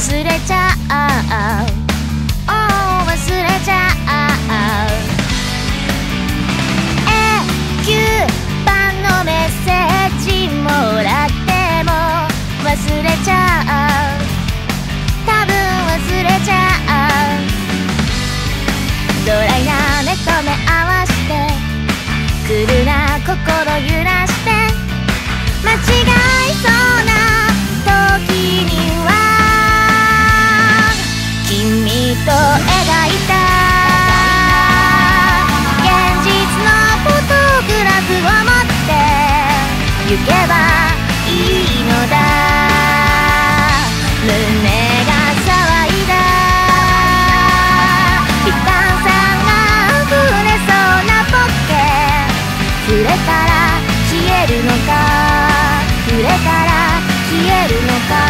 忘れちゃういのだ。胸が騒いだ。悲惨さんが溢れそうなポッケ。触れたら消えるのか。触れたら消えるのか。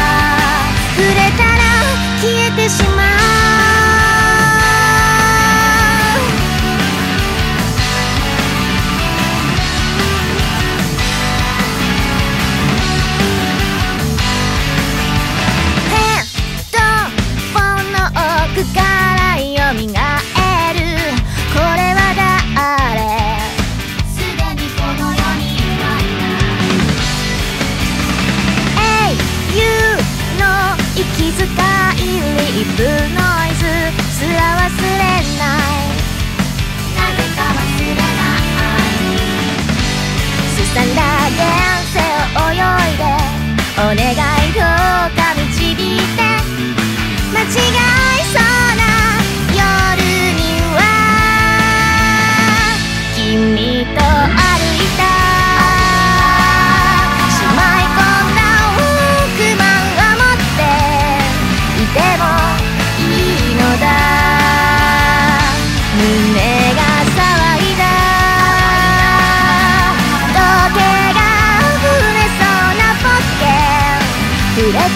触れたら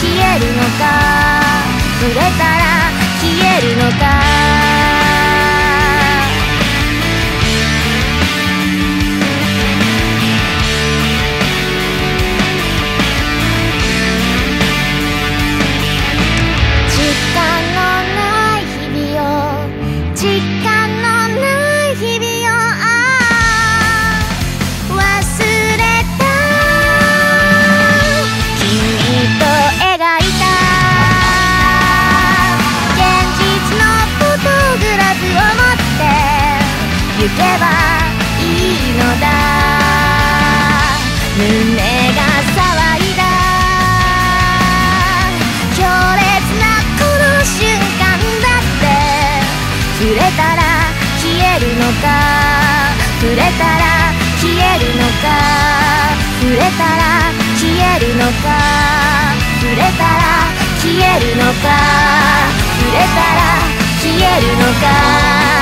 消えるのか。触れたら消えるのか。けばいいのだ。胸が騒いだ。強烈なこの瞬間だって。触れたら消えるのか。触れたら消えるのか。触れたら消えるのか。触れたら消えるのか。触れたら消えるのか。